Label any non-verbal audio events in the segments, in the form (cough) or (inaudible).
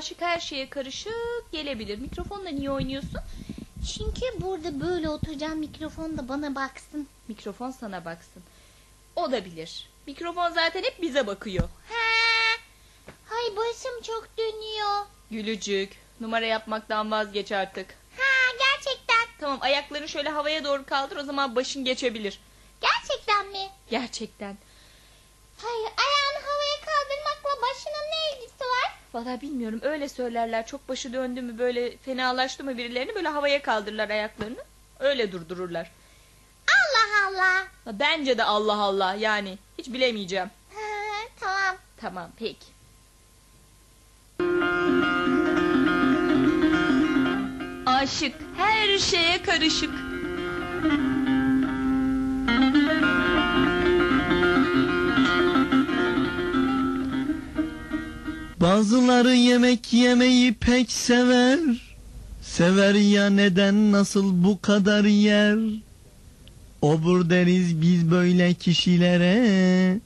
aşık her şeye karışık gelebilir. Mikrofonla niye oynuyorsun? Çünkü burada böyle oturacağım mikrofon da bana baksın. Mikrofon sana baksın. O da bilir. Mikrofon zaten hep bize bakıyor. Ha. Hay başım çok dönüyor. Gülücük. Numara yapmaktan vazgeç artık. Ha gerçekten. Tamam ayaklarını şöyle havaya doğru kaldır o zaman başın geçebilir. Gerçekten mi? Gerçekten. Hayır ayağını havaya kaldırmakla başının ne ilgisi var? Valla bilmiyorum öyle söylerler. Çok başı döndü mü böyle fenalaştı mı birilerini böyle havaya kaldırırlar ayaklarını. Öyle durdururlar. Allah Allah. Bence de Allah Allah yani hiç bilemeyeceğim. Tamam. Tamam peki. Aşık her şeye karışık. Bazıları yemek yemeyi pek sever. Sever ya neden nasıl bu kadar yer? Obur deriz biz böyle kişilere.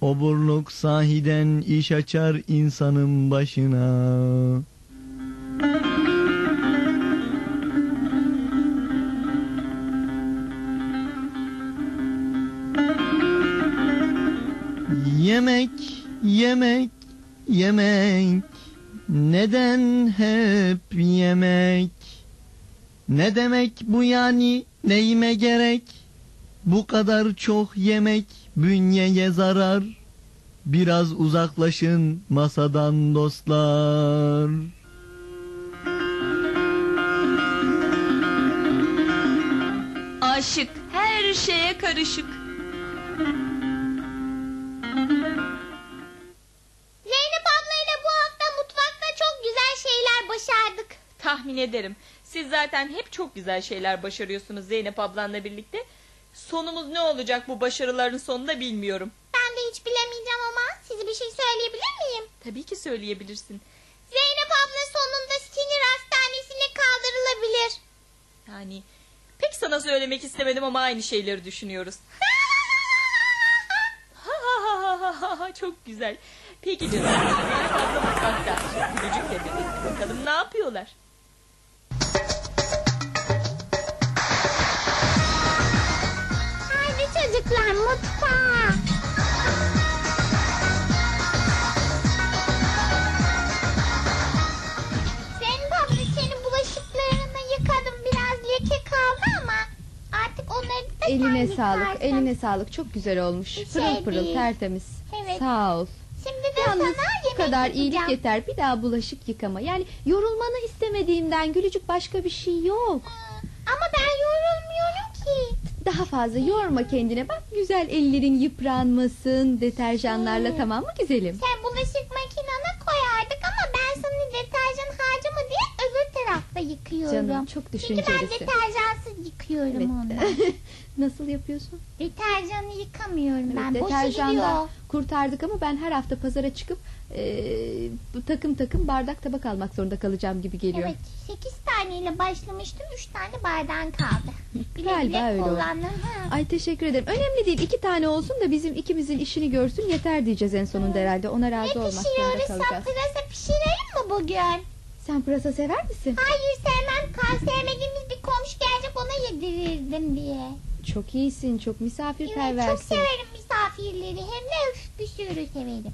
Oburluk sahiden iş açar insanın başına. Yemek, yemek, yemek. Neden hep yemek? Ne demek bu yani? Neyime gerek? Bu kadar çok yemek bünyeye zarar. Biraz uzaklaşın masadan dostlar. Aşık her şeye karışık. Tahmin ederim. Siz zaten hep çok güzel şeyler başarıyorsunuz Zeynep ablanla birlikte. Sonumuz ne olacak bu başarıların sonunda bilmiyorum. Ben de hiç bilemeyeceğim ama size bir şey söyleyebilir miyim? Tabii ki söyleyebilirsin. Zeynep abla sonunda sinir hastanesine kaldırılabilir. Yani pek sana söylemek istemedim ama aynı şeyleri düşünüyoruz. Çok güzel. Peki canım. Zeynep abla mutfakta. Gülücükle birlikte. Bakalım ne yapıyorlar? Çocuklar mutfağa. Zeynep abla senin bulaşıklarını yıkadım. Biraz leke kaldı ama artık onları da sen Eline sağlık, yıkarsın. eline sağlık. Çok güzel olmuş. Bir Pırıl şey pırıl, değil. tertemiz. Evet. Sağ ol. Şimdi de Yalnız sana bu yemek kadar iyilik yapacağım. yeter. Bir daha bulaşık yıkama. Yani yorulmanı istemediğimden gülücük başka bir şey yok. Ama ben yorulmuyorum ki. Daha fazla yorma kendine. Bak güzel ellerin yıpranmasın deterjanlarla Hmm. tamam mı güzelim? Sen bulaşık makinene koyardık ama ben sana deterjan harcama diye öbür tarafta yıkıyorum. Canım, çok Çünkü ben düşüncelisin. deterjansız yıkıyorum Evet. ondan. (laughs) Nasıl yapıyorsun? Deterjanı yıkamıyorum ben. Evet, Boşa gidiyor. kurtardık ama ben her hafta pazara çıkıp e, bu takım takım bardak tabak almak zorunda kalacağım gibi geliyor. Evet 8 taneyle başlamıştım 3 tane bardan kaldı. Bile (laughs) Galiba bile öyle kullandım. Ay teşekkür ederim. Önemli değil. iki tane olsun da bizim ikimizin işini görsün yeter diyeceğiz en sonunda herhalde. Ona Ne razı olmak zorunda kalacağız. Pırasa pişirelim mi bugün? Sen pırasa sever misin? Hayır sevmem. Kan sevmediğimiz bir komşu gelecek ona yedirirdim diye. Çok iyisin. Çok Evet çok misafirperversin. severim misafirleri. Hem de bir sürü severim.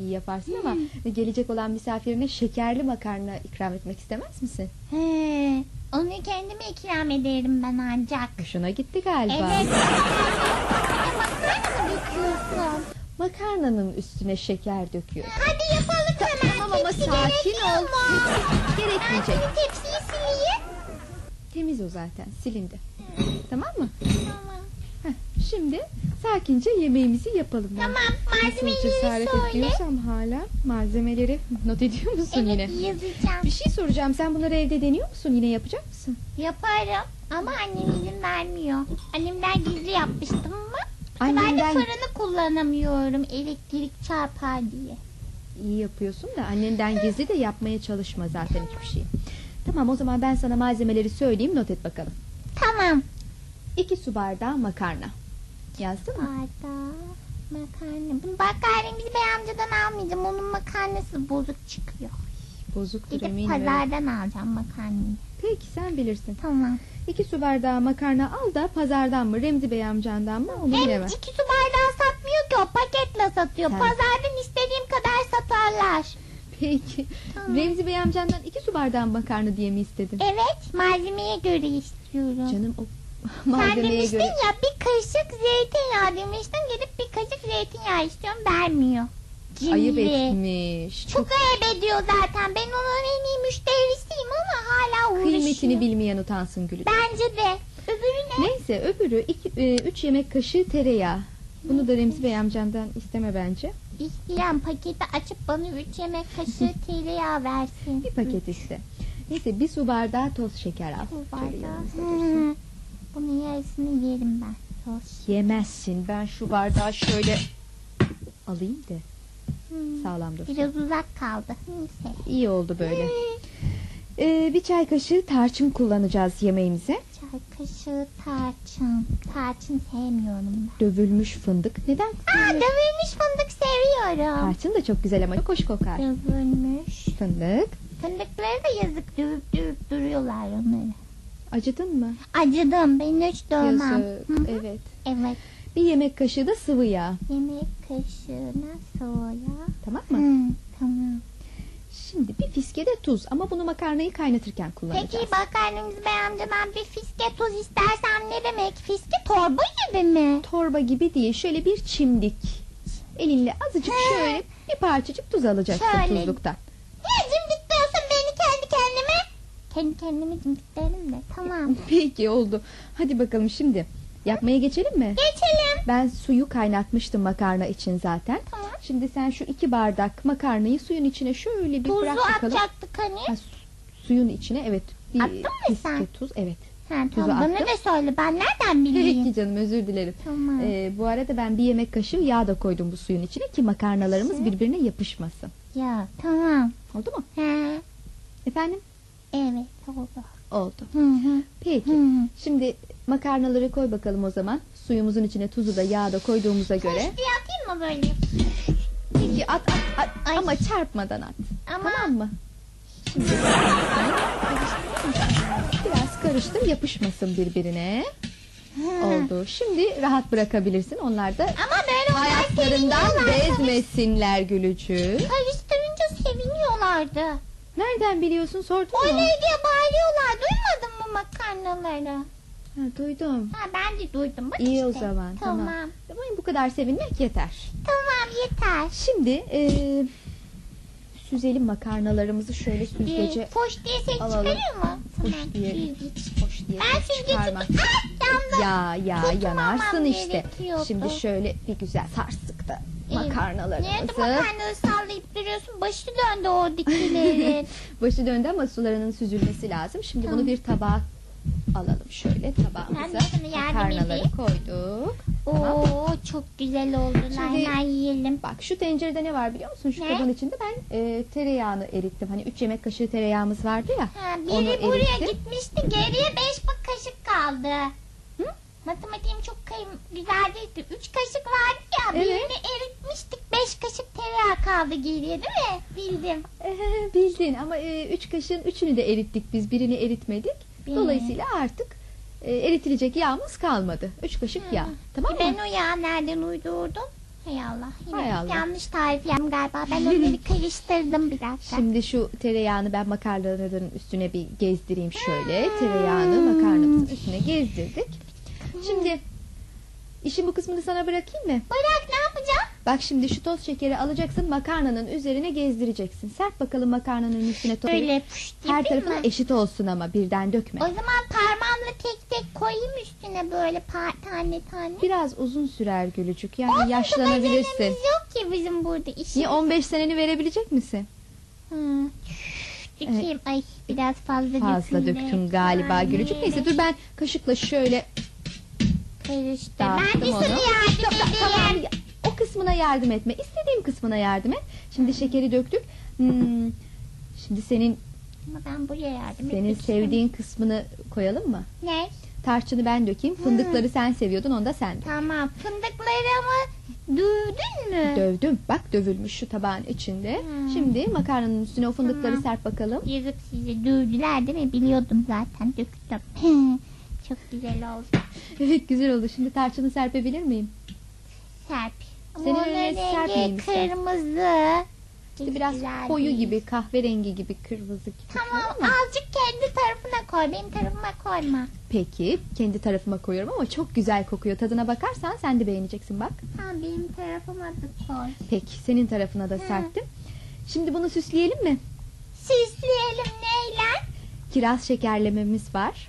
İyi yaparsın ama gelecek olan misafirine şekerli makarna ikram etmek istemez misin? He, onu kendime ikram ederim ben ancak. Hoşuna gitti galiba. Evet. Makarna mı döküyorsun? Makarnanın üstüne şeker döküyor. Hadi yapalım hemen. Tamam ama Tepsi sakin ol. mu? Ben Gerekmeyecek. senin tepsiyi sileyim. Temiz o zaten. Silindi. Tamam mı? Tamam. Heh, şimdi sakince yemeğimizi yapalım. Ben Tamam, Nasıl malzemeleri cesaret söyle. ediyorsam hala malzemeleri not ediyor musun Evet yine? yazacağım. Bir şey soracağım. Sen bunları evde deniyor musun? Yine yapacak mısın? Yaparım ama annem izin vermiyor. Annemden gizli yapmıştım ama ben de fırını kullanamıyorum elektrik çarpar diye. iyi yapıyorsun da annenden gizli de yapmaya çalışma zaten hiçbir şey. Tamam o zaman ben sana malzemeleri söyleyeyim not et bakalım. Tamam. 2 su bardağı makarna. Yazdın mı? Bardağı makarna. Bunu bak gayrimizi bey amcadan almayacağım. Onun makarnası bozuk çıkıyor. Bozuktur Gidip eminim. pazardan alacağım makarnayı. Peki sen bilirsin. Tamam. İki su bardağı makarna al da pazardan mı Remzi Bey amcandan mı onu Hem bilemem. iki su bardağı satmıyor ki o paketle satıyor. Ha. Pazardan istediğim kadar satarlar. Peki. Tamam. Remzi Bey amcandan iki su bardağı makarna diye mi istedin? Evet malzemeye göre istiyorum. Canım o (laughs) Sen malzemeye demiştin göre. ya bir kaşık zeytinyağı demiştin gidip bir kaşık zeytinyağı istiyorum vermiyor. Cimri. Ayıp etmiş. Çok ayıp ediyor zaten. Ben onun en iyi müşterisiyim ama hala uğraşıyor. Kıymetini bilmeyen utansın Gülü. Bence de. Öbürü ne? Neyse öbürü iki, e, üç yemek kaşığı tereyağı. Bunu da Remzi Bey amcandan isteme bence. İsteyen paketi açıp bana 3 yemek kaşığı (laughs) tereyağı versin. Bir paket iste. Neyse bir su bardağı toz şeker al. Şöyle bardağı. Bunun yarısını yerim ben. Sos. Yemezsin. Ben şu bardağı şöyle alayım da Hı. sağlam dursun. Biraz uzak kaldı. Neyse. İyi oldu böyle. Ee, bir çay kaşığı tarçın kullanacağız yemeğimize. Kaşığı tarçın. Tarçın sevmiyorum ben. Dövülmüş fındık. Neden? Aa dövülmüş fındık seviyorum. Tarçın da çok güzel ama çok hoş kokar. Dövülmüş. Fındık. Fındıkları da yazık dövüp dövüp duruyorlar onları. Acıdın mı? Acıdım. Ben hiç dövmem. Yazık. Hı hı. Evet. Evet. Bir yemek kaşığı da sıvı yağ. Yemek kaşığına soya. Tamam mı? Hı, tamam. Fiske de tuz ama bunu makarnayı kaynatırken kullanacağız. Peki makarnamızı beğendiğimden bir fiske tuz istersen ne demek? Fiske torba gibi mi? Torba gibi değil şöyle bir çimdik. Elinle azıcık He. şöyle bir parçacık tuz alacaksın Şöyle. tuzluktan. Niye cimdikliyorsun beni kendi kendime? Kendi kendime cimdiklerim de. Tamam. (laughs) Peki oldu. Hadi bakalım şimdi yapmaya geçelim mi? Geçelim. Ben suyu kaynatmıştım makarna için zaten. Tamam. Şimdi sen şu iki bardak makarnayı suyun içine şöyle bir Tuzu bırak bakalım. atacaktık hani. Ha, su- suyun içine evet bir Attın mı sen? tuz evet. Ha, tuzu tamam. Bana attım. da söyle. Ben nereden (laughs) bileyim? Peki canım özür dilerim. Tamam. Ee, bu arada ben bir yemek kaşığı yağ da koydum bu suyun içine ki makarnalarımız Hı. birbirine yapışmasın. Ya tamam. Oldu mu? Ha, Efendim? evet oldu. Oldu. Hı hı. Peki. Hı. Şimdi makarnaları koy bakalım o zaman. Suyumuzun içine tuzu da yağı da koyduğumuza göre. Tost atayım mı böyle? Peki at at, at Ay. ama çarpmadan at. Ama Tamam mı? Şimdi biraz karıştır yapışmasın birbirine. Hı. Oldu. Şimdi rahat bırakabilirsin. Onlar da Ama böyle hayatlarından seviniyorlar. bezmesinler gülücü. Karıştırınca seviniyorlardı. Nereden biliyorsun sordun mu? Oley diye bağırıyorlar. Duymadın mı makarnaları? Ha, duydum. Ha ben de duydum. Bak İyi işte. o zaman tamam. Tamam. Ama bu kadar sevinmek yeter. Tamam yeter. Şimdi eee süzelim makarnalarımızı şöyle süzgece Bir foş diye ses alalım. çıkarıyor mu? Foş Tamam. diye. Süzgeç. diye Ben ses süzgeci... çıkarma. Ah yandım. Ya ya Tutmamam yanarsın işte. gerekiyordu. Şimdi şöyle bir güzel sarstık da de makarnalarımızı. makarnaları sallayıp duruyorsun? Başı döndü oradakilerin. (laughs) Başı döndü ama sularının süzülmesi lazım. Şimdi Tamam. bunu bir tabağa alalım şöyle tabağımıza. Makarnaları edeyim. koyduk. Oo çok güzel oldular. Şimdi- Hemen yiyelim. Bak şu tencerede ne var biliyor musun? Şu Ne? kabın içinde ben e, tereyağını erittim. Hani 3 yemek kaşığı tereyağımız vardı ya. Ha, onu biri buraya erittim. gitmişti. Geriye beş kaşık kaldı. Hı? Matematiğim çok kayım, güzel değildi. Üç kaşık vardı ya. Evet. Birini eritmiştik. Beş kaşık tereyağı kaldı geriye değil mi? Bildim. Ee, (laughs) bildin ama 3 kaşığın üçünü de erittik biz. Birini eritmedik. Bir. Dolayısıyla artık e, eritilecek yağımız kalmadı. 3 kaşık yağ. Tamam mı? Ben o yağı nereden uydurdum? Hay Allah. Yine Hay Allah. yanlış tarif yaptım galiba. Ben onları karıştırdım bir dakika. Şimdi şu tereyağını ben makarnaların üstüne bir gezdireyim şöyle. Tereyağını makarnamızın üstüne gezdirdik. Şimdi işin bu kısmını sana bırakayım mı? Bırak ne yapacağım? Bak şimdi şu toz şekeri alacaksın makarnanın üzerine gezdireceksin. Sert bakalım makarnanın üstüne toz Böyle Her tarafına eşit olsun ama birden dökme. O zaman tek koyayım üstüne böyle pa- tane tane. Biraz uzun sürer gülücük. Yani Onun yaşlanabilirsin. yok ki bizim burada işimiz. Niye 15 seneni verebilecek misin? Hı. Dökeyim. Ay biraz fazla Fazla döküldü. döktün galiba Ay, gülücük. Neyse dur ben kaşıkla şöyle Karıştı. Ben dağıttım de onu. sana yardım Ta- ta- Tamam edeyim. ya, o kısmına yardım etme. İstediğim kısmına yardım et. Şimdi şekeri döktük. Hmm, Şimdi senin Ama ben buraya yardım senin etmek sevdiğin kısmını koyalım mı? Ne? Tarçını ben dökeyim. Fındıkları sen seviyordun onu da sen dök. Tamam fındıklarımı dövdün mü? Dövdüm. Bak dövülmüş şu tabağın içinde. Hmm. Şimdi makarnanın üstüne o fındıkları Tamam. serp bakalım. Yazık size dövdüler değil mi? Biliyordum zaten döktüm. (laughs) Çok güzel oldu. Evet güzel oldu. Şimdi tarçını serpebilir miyim? Serp. Ama Senin önüne serpmeyeyim rengi istersen. kırmızı. Hiç biraz güzel koyu değil. gibi, kahverengi gibi, kırmızı gibi. Tamam ama- azıcık kendi tarafına koy. Benim tarafıma koyma. Peki kendi tarafıma koyuyorum ama çok güzel kokuyor. Tadına bakarsan sen de beğeneceksin bak. Tamam benim tarafıma da koy. Peki senin tarafına da Hı. serptim. Şimdi bunu süsleyelim mi? Süsleyelim neyle? Kiraz şekerlememiz var.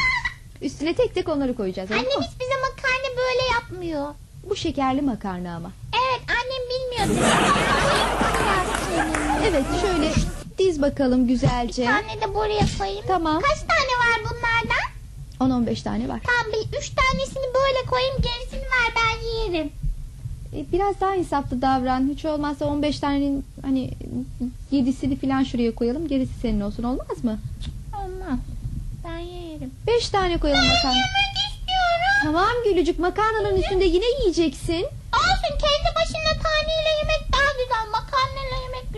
(laughs) Üstüne tek tek onları koyacağız. Annem hiç bize makarna böyle yapmıyor. Bu şekerli makarna ama. Evet annem bilmiyordu. Evet şöyle diz bakalım güzelce. Bir tane de buraya koyayım. Tamam. Kaç tane var bunlardan? 10-15 tane var. Tamam bir üç tanesini böyle koyayım gerisini ver ben yerim. E, Biraz daha insaflı davran. Hiç olmazsa 15 tanenin hani 7'sini falan şuraya koyalım. Gerisi senin olsun olmaz mı? Olmaz. Ben yerim. 5 tane koyalım makarna. Yemek istiyorum. Tamam Gülücük makarnanın üstünde yine yiyeceksin.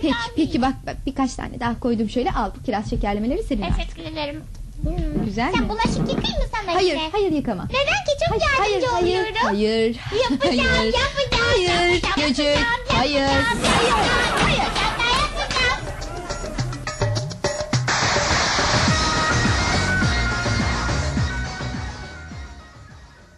Peki peki bak, bak birkaç tane daha koydum şöyle al bu kiraz şekerlemeleri senin. Teşekkür ederim. Hmm. Güzel Sen mi? bulaşık yıkayayım mı sana Hayır işte? hayır yıkama. Neden ki çok Hayır hayır yardımcı hayır oluyorum. hayır. Yapacağım, hayır. yapacağım, Hayır, yapacağım, Gülcük, yapacağım, hayır, yapacağım, hayır, yapacağım, hayır. yapacağım.